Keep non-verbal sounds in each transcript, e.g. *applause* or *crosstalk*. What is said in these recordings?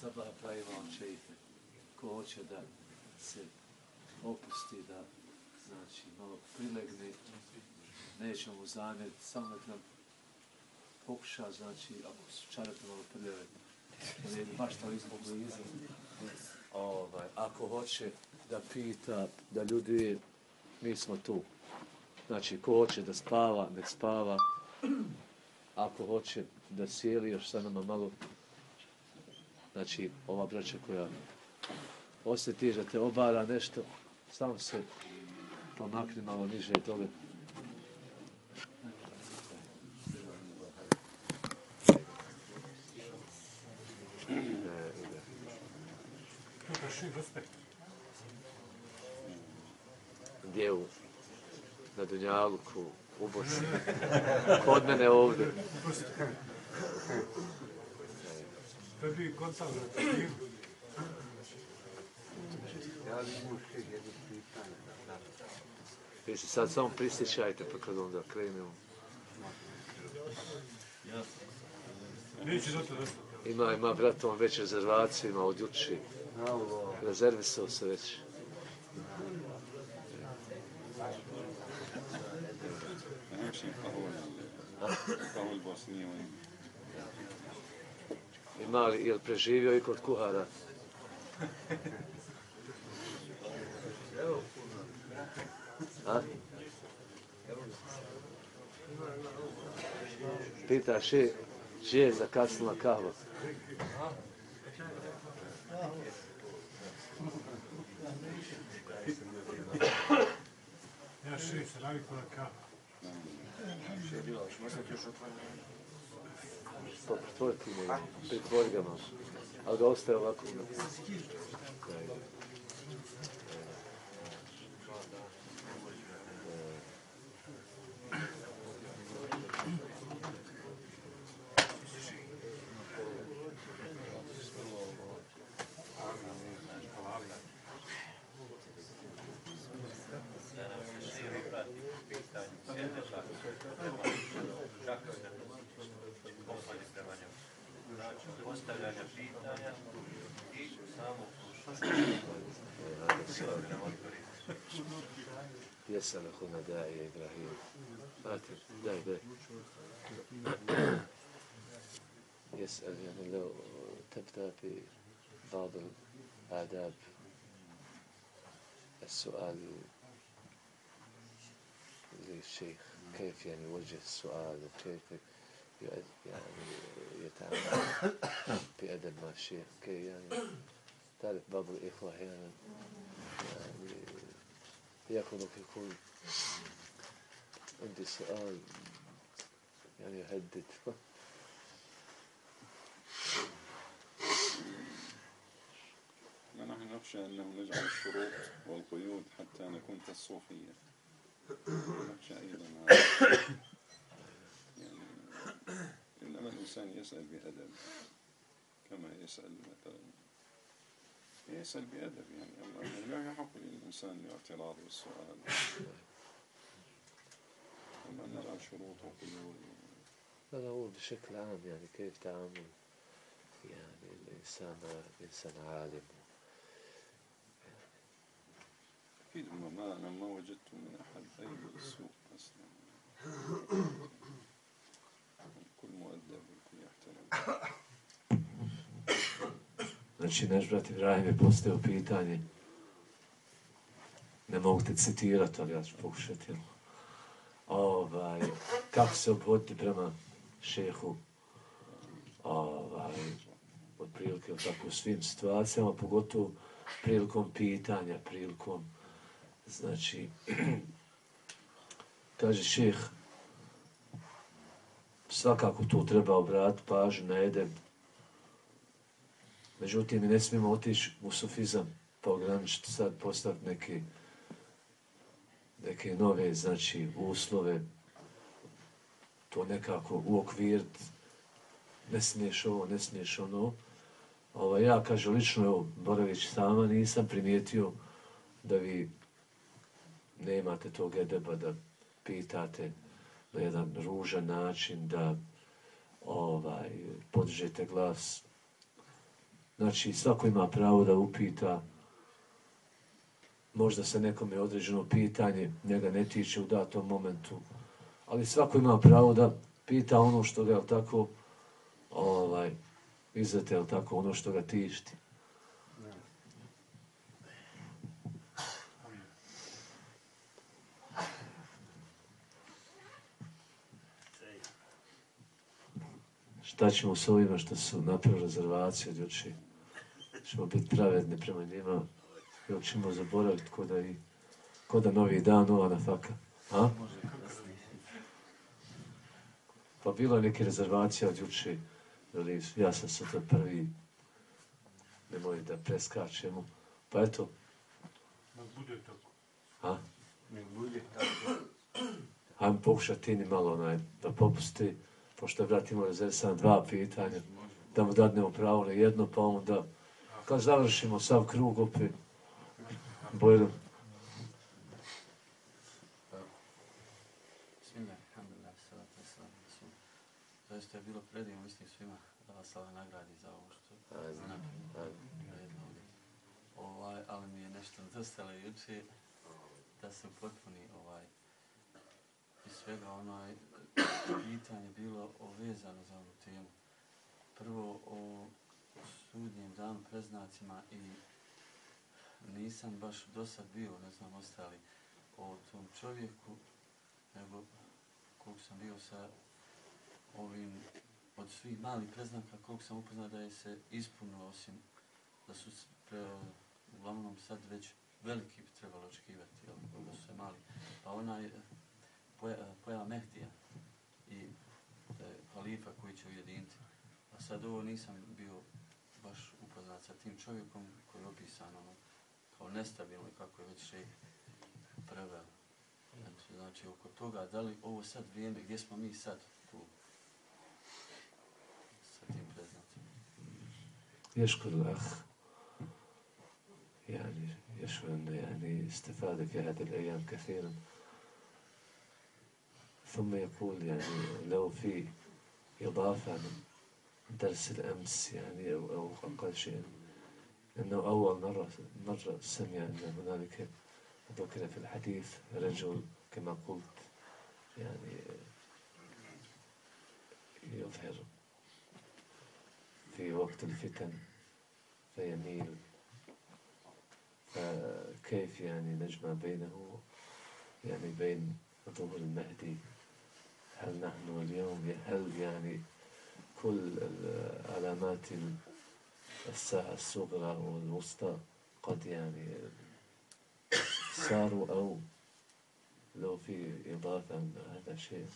sabah pravila on čeite. Ko hoće da se opusti, da znači malo prilegne, neće mu zamjeriti, samo nek nam pokuša, znači, ako su čarete malo prljave, ne baš to izbog blizu. Ovaj, ako hoće da pita, da ljudi, mi smo tu. Znači, ko hoće da spava, nek spava. Ako hoće da sjeli još sa nama malo, znači, ova braća koja osjeti da te obara nešto, samo se pomakni malo niže i dole. Gdje u? Na Dunjaluku, u Bosni. Kod mene ovdje bio konzervativ. Ja se sad samo prisjećajte, pa kad onda krenemo. Ima, ima, brat, on već rezervaciju ima od juče. Rezervisao se se već. Pa Najljepši je Pahol. Pahol Bosni je Ima li, je li preživio i kod kuhara? A? Pita še, še je zakasnila kahva. Ja šest, se navikao na kavu. Pa pretvori ti mu, pretvori ga malo. Ali ga ostaje ovako. Da, يسأل أخونا داعي إبراهيم. آتي داعي داعي. *coughs* يسأل يعني لو تبدأ ببعض الآداب. السؤال للشيخ كيف يعني يوجه السؤال وكيف يعني يتعامل بأدب مع الشيخ؟ كي يعني تعرف بعض الإخوة أحيانا يعني يأخذك يقول عندي سؤال يعني يهدد. ونحن نخشى أنه نجعل الشروط والقيود حتى نكون كالصوفية. نخشى أيضا يعني إنما الإنسان يسأل بأدب كما يسأل مثلا يسأل بأدب يعني. أما لا يحق للإنسان الاعتراض والسؤال. أما نجعل شروط وقيود لا هو بشكل عام يعني كيف تعامل يعني الإنسان مع إنسان عالم؟ أكيد ما أنا ما وجدت من أحد أي سوء أصلا. *laughs* Znači, naš brat Ibrahim je postavio pitanje. Ne mogu te citirati, ali ja ću pokušati. jel? Ovaj, kako se obhoditi prema šehu? Ovaj, otprilike u tako svim situacijama, pogotovo prilikom pitanja, prilikom, znači, *clears throat* kaže šeh, svakako tu treba obrati pažnju na edem, Međutim, mi ne smijemo otići u sufizam, pa ograničiti sad, postaviti neke, neke nove, znači, uslove, to nekako uokviriti, ne smiješ ovo, ne smiješ ono. Ovo, ja, kaže, lično, evo, boravić sama, nisam primijetio da vi nemate tog edeba da pitate na jedan ružan način, da ovaj, podižete glas Znači, svako ima pravo da upita, možda se nekome određeno pitanje njega ne tiče u datom momentu, ali svako ima pravo da pita ono što ga, tako, ovaj, izvete, jel tako, ono što ga tišti. Šta ćemo s ovima što su napravili rezervaciju od jučer? Ćemo biti pravedni prema njima ili ćemo zaboraviti ko da, i, ko da novi dan, nova na faka? A? Pa bilo je neke rezervacije od juče, ili ja sam sutra prvi, nemoj da preskačemo. Pa eto, Nek bude tako. a? Nek bude tako. Hajmo pokušati Tini malo onaj, da popusti, pošto je brat imao rezervisan dva pitanja, da mu dadnemo pravo na jedno, pa onda, kad završimo sav krug opet, rasul. Zaista je bilo predivno, mislim svima da vas Allah nagradi za ovo što ovdje. Ovaj, ali mi je nešto nedostalo juče da se potpuni ovaj iz svega onaj pitanje bilo ovezano za ovu temu. Prvo o sudnjem danu preznacima i nisam baš do sad bio, ne znam, ostali o tom čovjeku, nego koliko sam bio sa ovim, od svih malih preznaka, koliko sam upoznao da je se ispunilo, osim da su pre, uglavnom sad već veliki bi trebalo očekivati, jel, da su se mali. Pa onaj poja, pojava Mehdija i da halifa koji će ujediniti. A sad ovo nisam bio baš upoznat sa tim čovjekom koji je opisan ono, kao nestabilno i kako je već šejh preveo. Znači, znači, oko toga, da li ovo sad vrijeme, gdje smo mi sad tu sa tim preznacima? يشكر الأخ يعني يشعر أنه يعني استفاد في هذه الأيام كثيرا ثم يقول يعني لو في إضافة من درس الأمس يعني أو, أو أقل شيء أنه أول مرة مرة سمع أن هنالك ذكر في الحديث رجل كما قلت يعني يظهر في وقت الفتن فيميل. فكيف يعني نجمع بينه يعني بين ظهور المهدي؟ هل نحن اليوم هل يعني كل علامات الساعة الصغرى والوسطى قد يعني صاروا أو لو في إضافة من هذا الشيء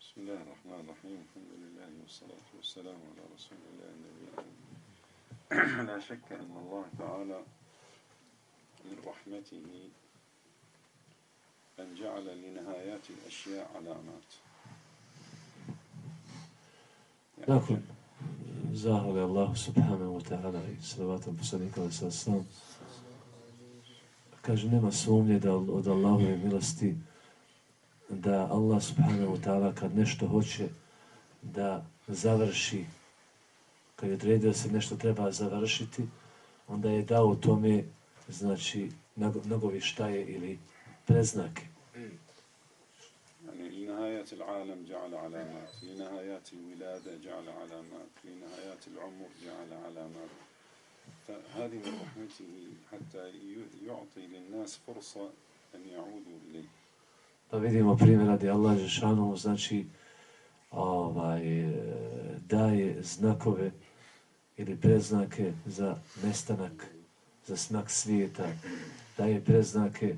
بسم الله الرحمن الرحيم الحمد لله والصلاة والسلام على رسول الله النبي الأمين. لا شك أن الله تعالى من رحمته أن جعل لنهايات الأشياء علامات يعني Nakon zahvali Allahu subhanahu wa ta'ala i salavatom poslanika ali sad sam, kaže nema sumnje da od Allahove milosti da Allah subhanahu wa ta'ala kad nešto hoće da završi, kad je odredio da se nešto treba završiti, onda je dao tome znači nago- nagovještaje ili preznake. يعني لنهايات العالم جعل علامات لنهايات الولادة جعل علامات لنهايات العمر جعل علامات فهذه من رحمته حتى ي- يعطي للناس فرصة أن يعودوا إليه Pa vidimo primjer radi Allah Žešanu, znači ovaj, e, daje znakove ili preznake za nestanak, za smak svijeta, daje preznake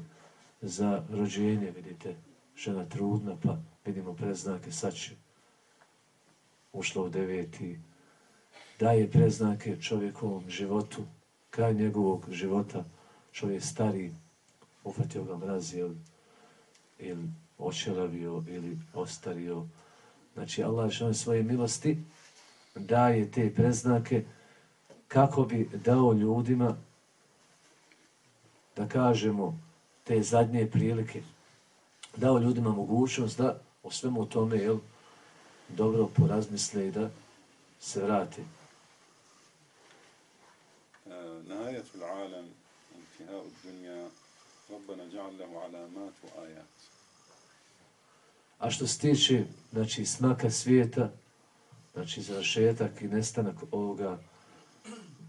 za rođenje, vidite, žena trudna, pa vidimo preznake, sad će ušla u deveti, daje preznake čovjekovom životu, kraj njegovog života, čovjek stari, ufatio ga mraz, jel, ili očelavio ili ostario. Znači Allah što svoje milosti daje te preznake kako bi dao ljudima da kažemo, te zadnje prilike, dao ljudima mogućnost da o svemu tome, jel, dobro porazmisle i da se vrate. نهاية العالم انتهاء الدنيا ربنا جعل له علامات وآيات A što se tiče, znači, smaka svijeta, znači, završetak i nestanak ovoga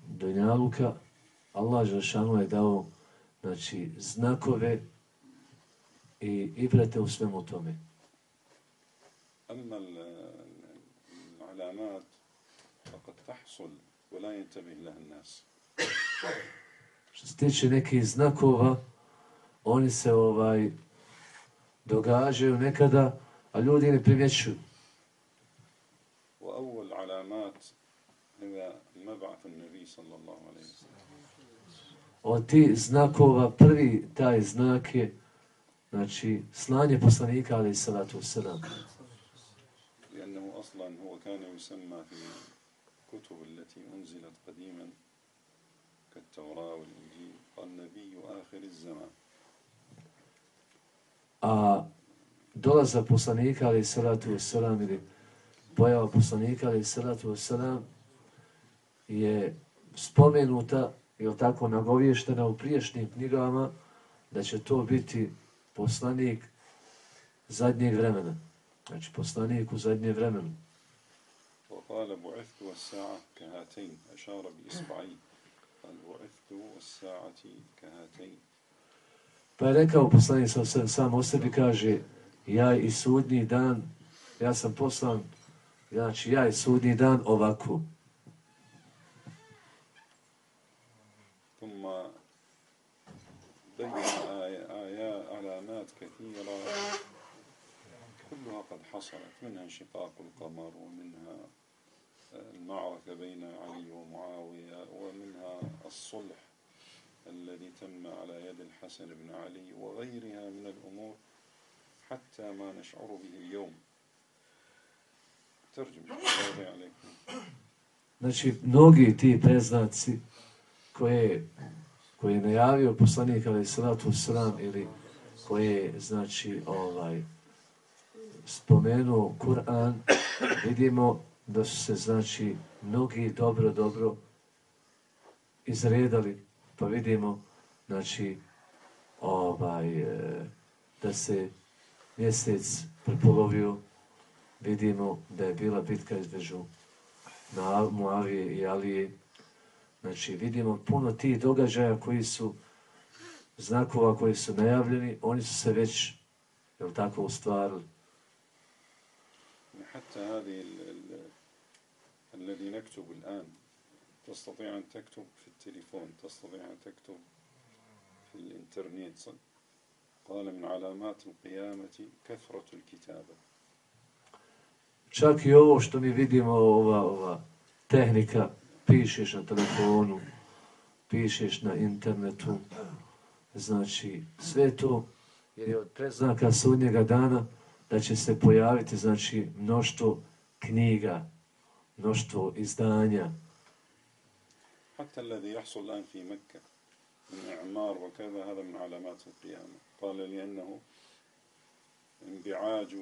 Dunjaluka, Allah Žešanu je dao, znači, znakove i ibrate u svemu tome. أما ال- العلامات فقد تحصل ولا ينتبه لها الناس Što se tiče nekih znakova, oni se ovaj događaju nekada, a ljudi ne primjećuju. وأول علامات هي مبعث النبي صلى الله عليه وسلم Od tih znakova, prvi taj znak je, znači, slanje poslanika, ali i salatu wasalam. لأنه أصلا هو كان يسمى في الكتب التي أنزلت قديما كالتوراة والإنجيل قال نبي آخر الزمان A dolaza poslanika, ali i salatu wasalam, ili pojava poslanika, ali i salatu wasalam, je spomenuta, ili tako nagovještena u priješnjim knjigama, da će to biti poslanik zadnjeg vremena. Znači, poslanik u zadnje vremenu. وقال بعثت والساعة كهاتين أشار بإصبعيه قال بعثت والساعة كهاتين Pa je rekao poslanik sam, sam, sam o sebi, kaže, ja i sudnji dan, ja sam poslan, znači ja i sudnji dan ovako. ثم بين آي- آيات علامات كثيرة كلها قد حصلت منها انشقاق القمر ومنها المعركة بين علي ومعاوية ومنها الصلح الذي تم على يد الحسن بن علي وغيرها من الأمور حتى ما نشعر به اليوم Znači, mnogi ti preznaci koje, koje je najavio poslanik ali salatu sram ili koje znači ovaj spomenuo Kur'an, vidimo da su se znači mnogi dobro, dobro izredali, pa vidimo znači ovaj e, da se mjesec prepolovio, vidimo da je bila bitka između na Muavije i Alije. Znači, vidimo puno tih događaja koji su znakova koji su najavljeni, oni su se već, jel tako, ustvarili. حتى هذه ال ال الذي نكتب الآن تستطيع أن تكتب في التليفون تستطيع أن تكتب في الإنترنت صد- قال من علامات القيامة كثرة الكتابة Čak i ovo što mi vidimo, ova, ova tehnika, pišeš na telefonu, pišeš na internetu, znači sve to jer je od preznaka sudnjega dana da će se pojaviti znači mnoštvo knjiga, mnoštvo izdanja. حتى الذي يحصل الآن في مكة من إعمار وكذا هذا من علامات القيامة قال لأنه انبعاج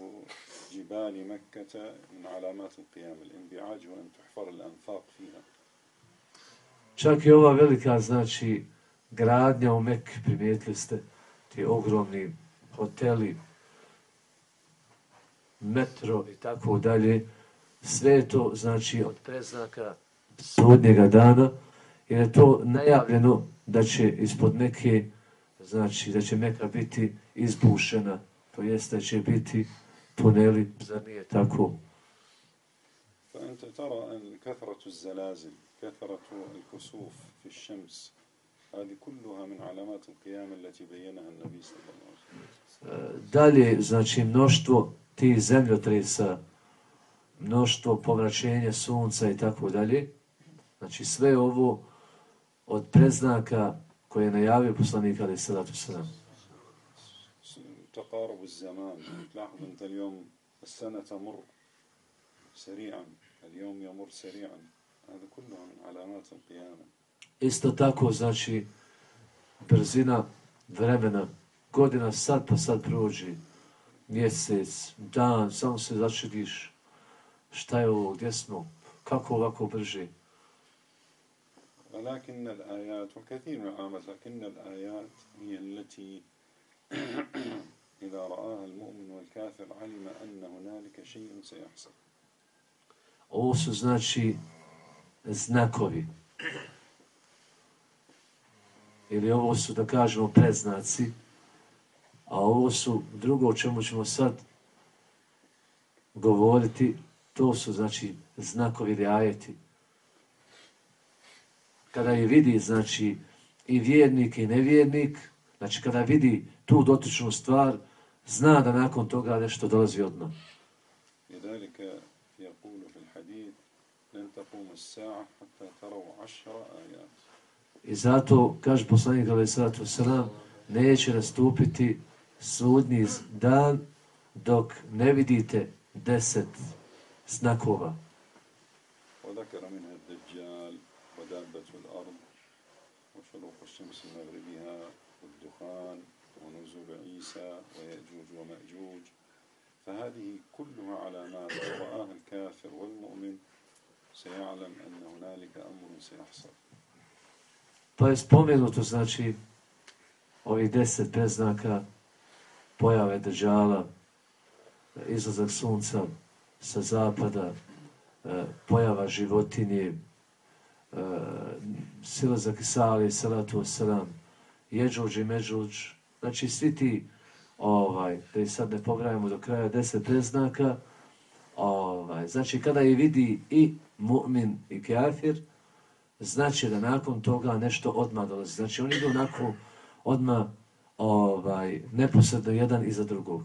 جبال مكة من علامات القيامة الانبعاج وأن تحفر الأنفاق فيها Čak i ova velika, znači, gradnja u Mek, primijetili ste, ti ogromni hoteli, metro i tako dalje, sve je to, znači, od preznaka sudnjega dana, jer je to najavljeno da će ispod Meke, znači, da će Meka biti izbušena, to jest da će biti tuneli, zar nije tako? فأنت ترى أن كثرة الزلازل كثرة الكسوف في الشمس هذه كلها من علامات القيامة التي بينها النبي صلى الله عليه وسلم dalje, znači mnoštvo tih zemljotresa, mnoštvo povraćenja sunca i tako dalje. Znači sve ovo od preznaka koje je najavio poslanik ali salatu salam. تقارب الزمان تلاحظ أنت اليوم السنة تمر سريعا اليوم يمر سريعا هذا كله من علامات القيامة Isto tako, znači, brzina vremena, godina sad pa sad prođe, mjesec, dan, samo se začudiš šta je ovo, gdje smo, kako ovako brže. ولكن الآيات وكثير من العامات لكن الآيات هي التي إذا رآها المؤمن والكافر علم أن هنالك شيء سيحصل Ovo su znači znakovi. Ili ovo su, da kažemo, predznaci. A ovo su drugo o čemu ćemo sad govoriti, to su znači znakovi ili ajeti. Kada je vidi, znači, i vjernik i nevjernik, znači kada vidi tu dotičnu stvar, zna da nakon toga nešto dolazi odmah. لذلك يقول في الحديث لن تقوم الساعة حتى تروا عشر آيات I zato, kaže poslanik alaih sallatu wasalam, neće nastupiti sudnji dan dok ne vidite deset znakova. وذكر منها الدجال ودابة الأرض وشروق الشمس من مغربها فهذه كلها علامات لو رآها الكافر والمؤمن سيعلم أن هنالك أمر سيحصل Pa je spomenuto, znači, ovih deset preznaka pojave držala, izlazak sunca sa zapada, e, pojava životinje, e, silazak Isali, salatu wasalam, jeđuđ i međuđ, znači svi ti, ovaj, da ih sad ne pobrajamo do kraja, deset preznaka, ovaj, znači kada je vidi i mu'min i kafir, znači da nakon toga nešto odmah dolazi. Znači oni idu onako odmah ovaj, neposredno jedan iza drugog.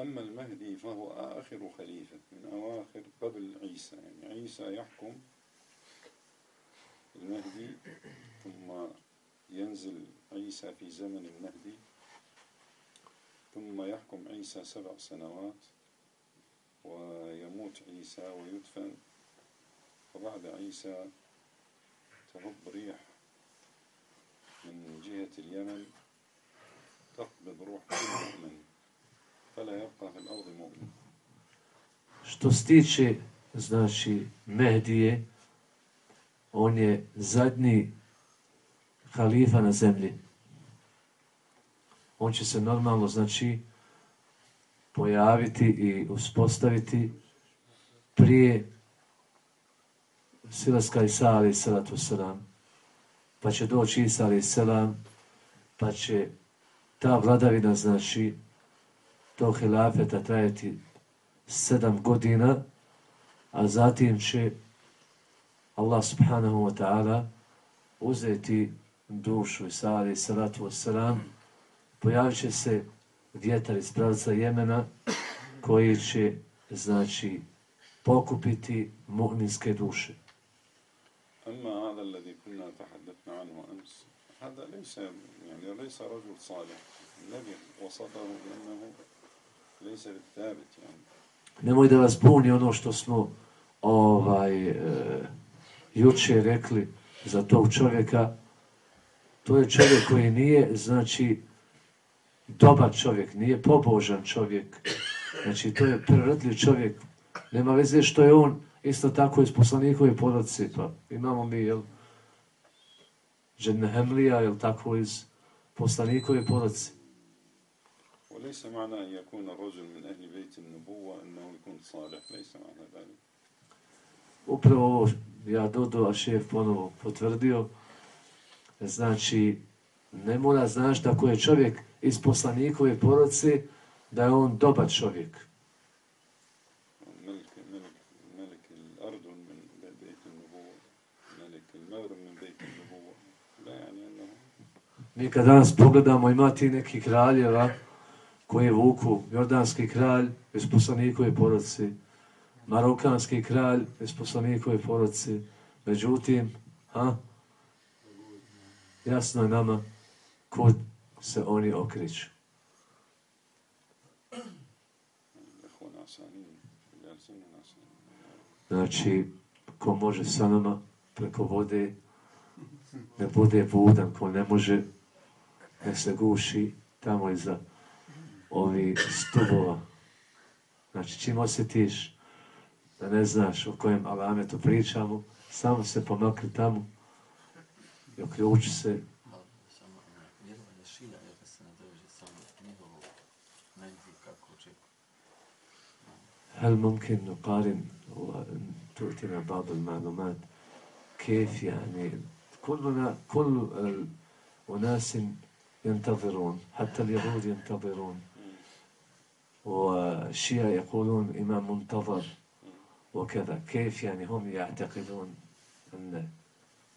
أما المهدي فهو آخر خليفة من أواخر قبل عيسى يعني عيسى يحكم المهدي ثم ينزل عيسى في زمن المهدي ثم يحكم عيسى سبع سنوات ويموت عيسى ويدفن وبعد عيسى تهب ريح من جهة اليمن تقبض روح كل مؤمن فلا يبقى في الأرض مؤمن Što se znači, Mehdije, on je zadnji halifa na zemlji. On će se normalno, znači, pojaviti i uspostaviti prije silaska Isa ali salatu salam. Pa će doći Isa ali salam, pa će ta vladavina, znači, to hilafeta trajati sedam godina, a zatim će Allah subhanahu wa ta'ala uzeti dušu Isa ali salatu wasalam, pojavit će se vjetar iz pravca Jemena koji će, znači, pokupiti mu'minske duše. أما هذا الذي كنا تحدثنا عنه أمس هذا ليس يعني ليس رجل صالح النبي وصفه بأنه ليس بالثابت يعني Nemoj da vas buni ono što smo ovaj e, juče rekli za tog čovjeka. To je čovjek koji nije, znači, dobar čovjek, nije pobožan čovjek. Znači, to je prirodljiv čovjek. Nema veze što je on isto tako iz poslanikove porodice. Pa imamo mi, jel, Džennehemlija, jel tako, iz poslanikove porodice. وليس معنى أن يكون الرجل من أهل بيت النبوة أنه يكون صالح ليس معنى ذلك Upravo ovo ja Dodo, a šef ponovo potvrdio. Znači, ne mora znaš da ko je čovjek iz poslanikove poroci, da je on dobar čovjek. Mi kad danas pogledamo imati neki kraljeva koji je vuku, jordanski kralj iz poslanikove poroci, marokanski kralj iz poslanikove poroci, međutim, ha? jasno je nama, kod se oni okriču. Znači, ko može sa nama preko vode, ne bude budan, ko ne može, ne se guši tamo iza ovi stubova. Znači, čim osjetiš da ne znaš o kojem alametu pričamo, samo se pomakri tamo i oključi se هل ممكن نقارن وتؤتينا بعض المعلومات؟ كيف يعني؟ كلنا كل أناس ينتظرون حتى اليهود ينتظرون. والشيعة يقولون إمام منتظر وكذا. كيف يعني هم يعتقدون أن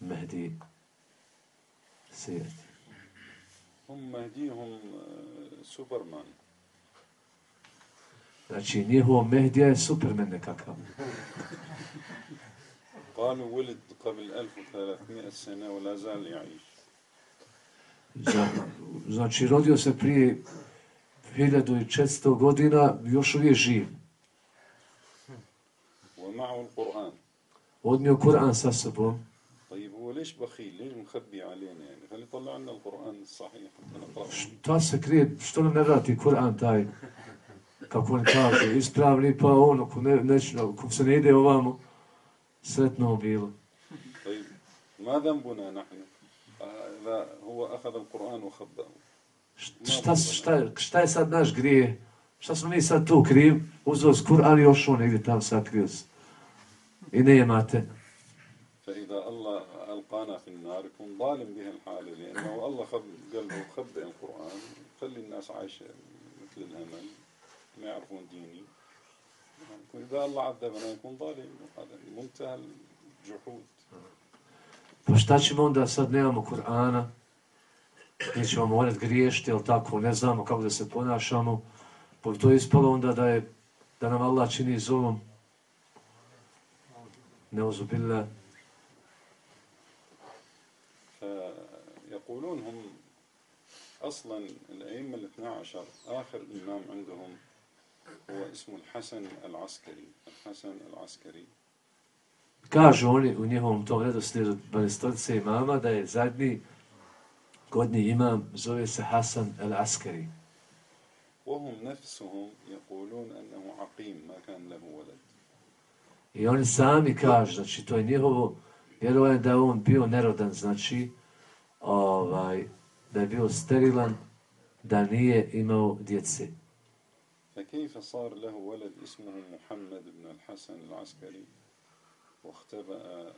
المهدي سيأتي؟ هم مهديهم آه، سوبرمان. Znači, njihovo Mehdija je supermen nekakav. قالوا ولد قبل 1300 سنة ولا زال يعيش Za- Znači, rodio se prije 1400 godina, još uvijek živ. ومعه القرآن Odnio Kur'an sa sobom. طيب هو ليش بخيل ليش مخبي علينا يعني خلي يطلع لنا القرآن الصحيح حتى نقرأه Šta se krije, što nam ne vrati Kur'an taj, kako oni kažu, ispravni, pa ono, ako, ne, neć, ako se ne ide ovamo, sretno bilo. طيب ما ذنبنا نحن آه، إذا هو أخذ القرآن وخبأه Šta, šta, šta je sad naš grije? Šta smo mi sad tu kriv? Uzeo s Kur'an i ošao negdje tam sakrio se. I ne imate. فإذا الله ألقانا في النار يكون ظالم بها الحالة لأنه الله خب قلبه وخبئ القرآن خلي الناس عايشة مثل الهمل ما يعرفون ديني إذا الله عذبنا يكون ظالم هذا منتهى الجحود Pa šta ćemo onda sad nemamo Kur'ana? Mi ćemo morat griješiti, jel tako, ne znamo kako da se ponašamo. Pa bi to je ispalo onda da je, da nam Allah čini zulom. Neuzubillah. فيقولون هم أصلا الأئمة الاثنى عشر آخر إمام عندهم هو اسمه الحسن العسكري الحسن العسكري Kažu oni u njihovom tom redoslijedu 12 imama da je zadnji godni imam zove se Hasan el-Askari. وهم نفسهم يقولون أنه عقيم ما كان له ولد I oni sami kažu, znači to je njihovo vjerovanje da je on bio nerodan, znači ovaj, da je bio sterilan, da nije imao djece. فكيف صار له ولد اسمه محمد بن الحسن العسكري واختبأ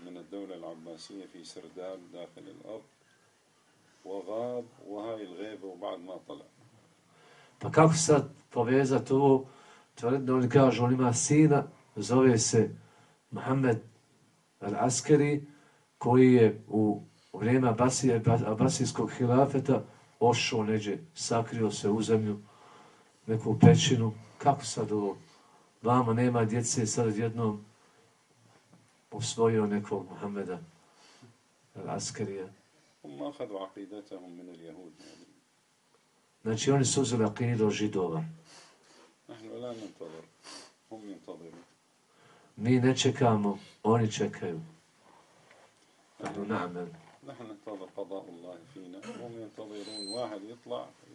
من الدولة العباسية في سرداب داخل الأرض وغاب وهاي الغيبة وبعد ما طلع Pa kako sad povezati ovo? Tvrdno oni kažu, on ima sina, zove se Muhammed al-Askari, koji je u vrijeme Abasije, Abasijskog hilafeta ošao neđe, sakrio se u zemlju, neku pećinu. Kako sad ovo? Vama nema djece, sad jednom usvojio nekog Muhammeda al-Askarija. هم أخذوا عقيدتهم من اليهود يعني. Znači oni su uzeli akidu od židova. نحن لا ننتظر هم ينتظرون Mi ne čekamo, oni čekaju. Nahnu na'mel. نحن ننتظر قضاء الله فينا وهم ينتظرون واحد يطلع يجعل القضاء فيه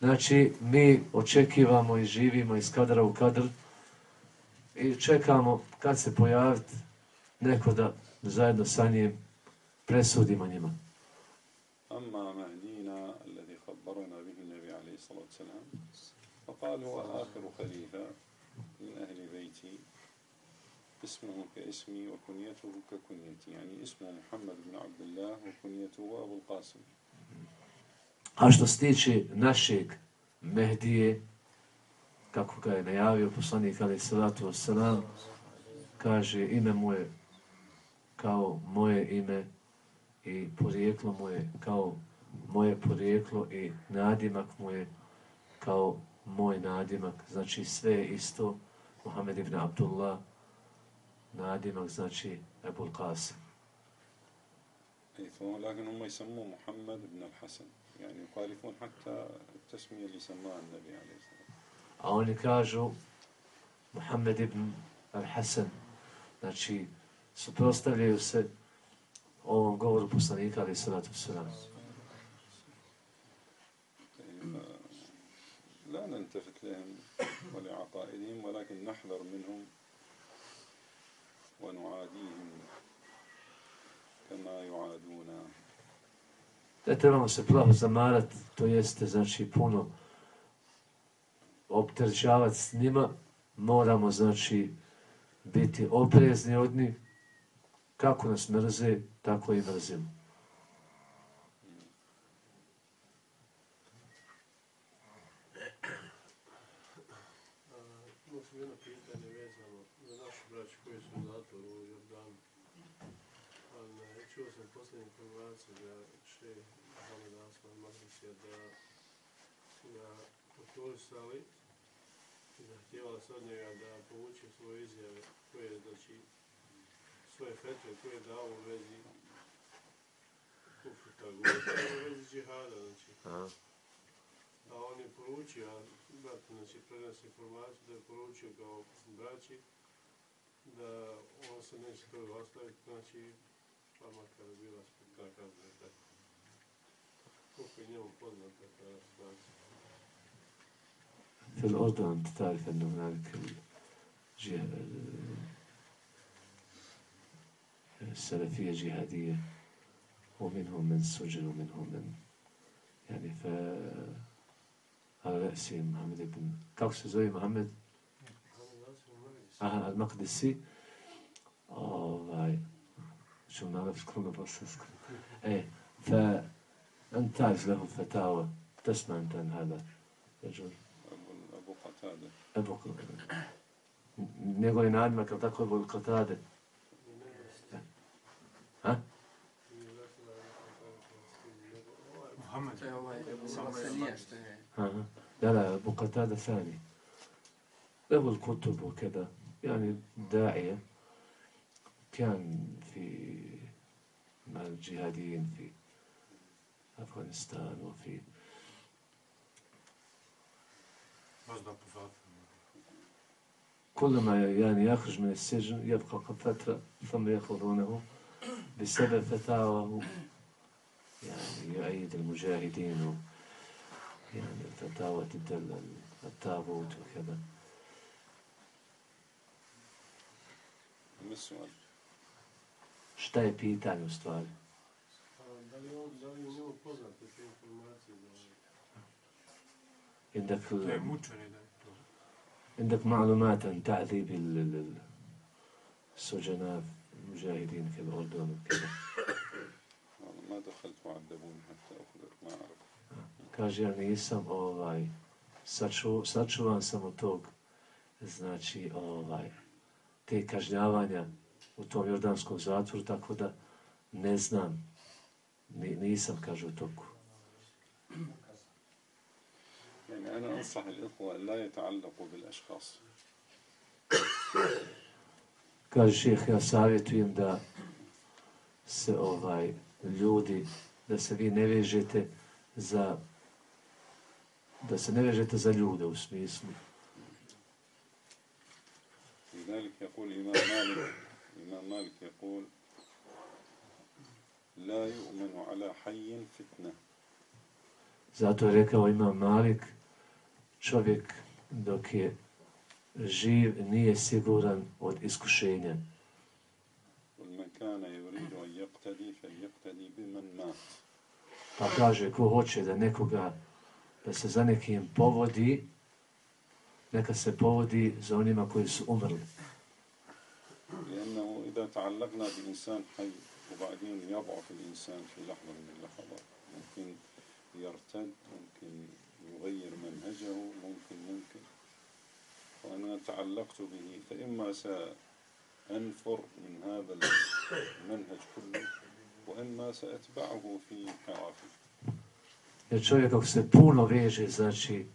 Znači, mi očekivamo i živimo iz kadra u kadr i čekamo kad se pojaviti neko da zajedno sa njim presudimo njima. أما مهدينا الذي خبرنا به النبي عليه الصلاة والسلام فقال هو آخر خليفة من أهل بيتي اسمه كاسمي وكنيته ككنيتي يعني اسمه محمد بن عبد الله وكنيته أبو القاسم A što se tiče našeg Mehdije, kako ga je najavio poslanik Ali Salatu Osalam, kaže ime mu je kao moje ime i porijeklo mu je kao moje porijeklo i nadimak mu je kao moj nadimak. Znači sve je isto. Muhammed ibn Abdullah, nadimak znači Ebul Qasim. Pa Lagan umaj sam mu Muhammed ibn Al-Hasan. يعني يخالفون حتى التسمية اللي سماها النبي عليه الصلاة والسلام A oni kažu Muhammed ibn al-Hasan, znači suprostavljaju se ovom govoru poslanika, ali salatu sallam. طيب، لا نلتفت لهم ولعقائدهم ولكن نحذر منهم ونعاديهم كما يعادونا Ne trebamo se plaho zamarati, to jeste, znači, puno opterećavati s njima, moramo, znači, biti oprezni od njih, kako nas mrze, tako i mrzimo. Imao za koji su u čuo sam posljednju informaciju da še Mohamed Asman Mahdisija da su ga kontrolisali i zahtjevali se od njega da povuče svoje izjave koje, znači, svoje fetve koje je dao u vezi kufru taguta i u vezi džihada, znači. Aha. A on je poručio, a brat znači prenas informaciju da je poručio kao braći da on se neće to ostaviti, znači pa makar je bila smrtna kazna i tako. في الأردن أنت تعرف أن هناك الجه... السلفية جهادية ومنهم من سجن ومنهم من يعني ف على رأسي محمد بن كوكس زوي محمد المقدسي آه شو ما نعرفش كلنا بس إيه ف أنتاج له فتاوى تسمع أنت عن هذا الرجل. أبو قتادة. أبو قتادة. نقول نعلمك كم تقول أبو قتادة. ها؟ محمد. لا لا أبو قتادة ثاني. له الكتب وكذا. يعني داعية. كان في مع الجهاديين في أفغانستان وفي. كلما يعني يخرج من السجن يبقى فترة ثم يأخذونه بسبب فتاوى يعني يؤيد المجاهدين و يعني الفتاوى ضد ال- التابوت وكذا؟ Šta je pitanje u stvari? A da li on, da li je njemu poznate te informacije da عندك To je ال- mučenje da je to. عندك معلومات عن تعذيب ال- ال- ال- السجناء المجاهدين في الأردن وكذا والله ما دخلت وعذبوني حتى أخبر ما أعرف Kaže, ja nisam ovaj, saču, sačuvan sam od tog, znači, ovaj, te kažnjavanja u tom jordanskom zatvoru, tako da ne znam, ni, nisam, kaže, u toku. يعني أنا أنصح الإخوة أن لا يتعلقوا بالأشخاص Kaže šeh, ja savjetujem da se ovaj ljudi, da se vi ne vežete za da se ne vežete za ljude u smislu. لذلك يقول الإمام مالك الإمام مالك يقول لا يؤمن على حي فتنة Zato je rekao Imam Malik, čovjek dok je živ nije siguran od iskušenja. ومن كان يريد أن يقتدي فليقتدي بمن مات Pa kaže, ko hoće da nekoga, da se za nekim povodi, neka se povodi za onima koji su umrli. لأنه إذا تعلقنا بإنسان حي وبعدين يضعف الإنسان في لحظة من اللحظات. ممكن يرتد ممكن يغير منهجه ممكن ممكن. وأنا تعلقت به فإما سأنفر من هذا المنهج كله وإما سأتبعه في حرافه Jer čovjek ako se puno veže, znači,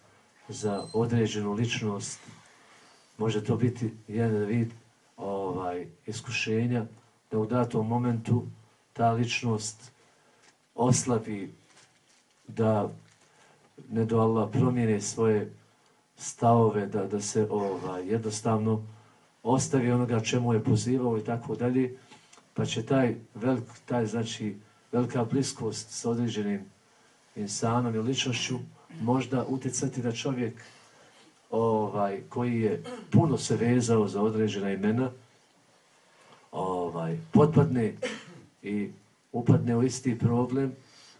za određenu ličnost, može to biti jedan vid ovaj iskušenja, da u datom momentu ta ličnost oslabi, da ne do Allah promijene svoje stavove, da, da se ovaj, jednostavno ostavi onoga čemu je pozivao i tako dalje. pa će taj, velik, taj znači, velika bliskost s određenim insanom i ličnošću možda utjecati da čovjek ovaj, koji je puno se vezao za određena imena, ovaj, potpadne i upadne u isti problem,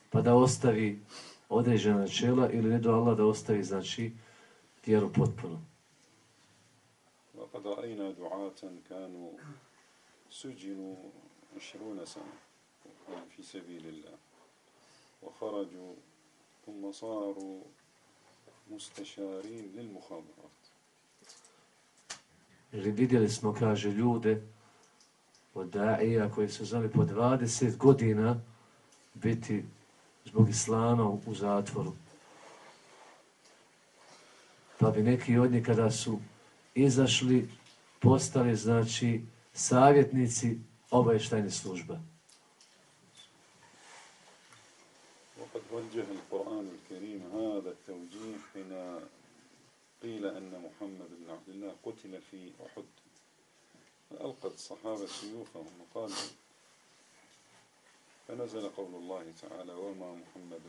pa da ostavi određena načela ili ne do Allah da ostavi, znači, vjeru potpuno. وقد رأينا دعاة كانوا سجنوا عشرون سنة في سبيل الله وخرجوا ثم صاروا مستشارين للمخابرات Ili vidjeli smo, kaže, ljude od daija koji su znali po 20 godina biti zbog islama u zatvoru. Pa bi neki od njih kada su izašli, postali, znači, savjetnici obavještajne službe. وقد وجه القرآن الكريم هذا التوجيه حين قيل أن محمد بن عبد الله قتل في أحد فألقت الصحابة سيوفهم وقالوا فنزل قول الله تعالى وما محمد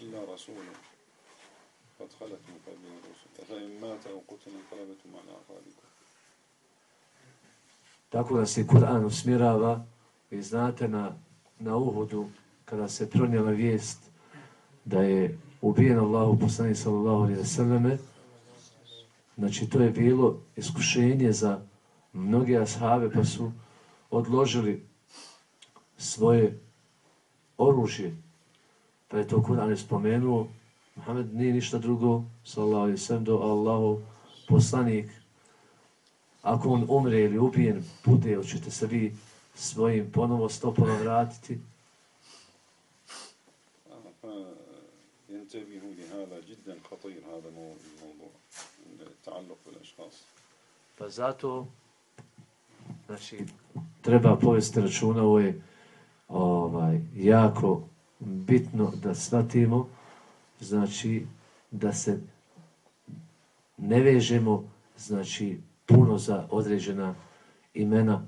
إلا رسول قد خلت من قبله الرسل أفإن مات أو قتل انقلبتم على أعقابكم Tako da se Kur'an usmjerava, vi znate na, na Uhudu, kada se pronijela vijest da je ubijen Allahu poslanik sallallahu alejhi ve selleme, znači to je bilo iskušenje za mnoge ashabe pa su odložili svoje oružje. Pa je to Kur'an spomenuo, Muhammed nije ništa drugo, sallallahu alejhi ve sellem, do Allahu poslanik. Ako on umre ili ubijen, bude, hoćete se vi svojim ponovo stopama vratiti, فينتبهوا لهذا جدا خطير هذا مو- الموضوع التعلق بالأشخاص Pa zato, znači, treba povesti računa, ovo je ovaj, jako bitno da shvatimo, znači, da se ne vežemo, znači, puno za određena imena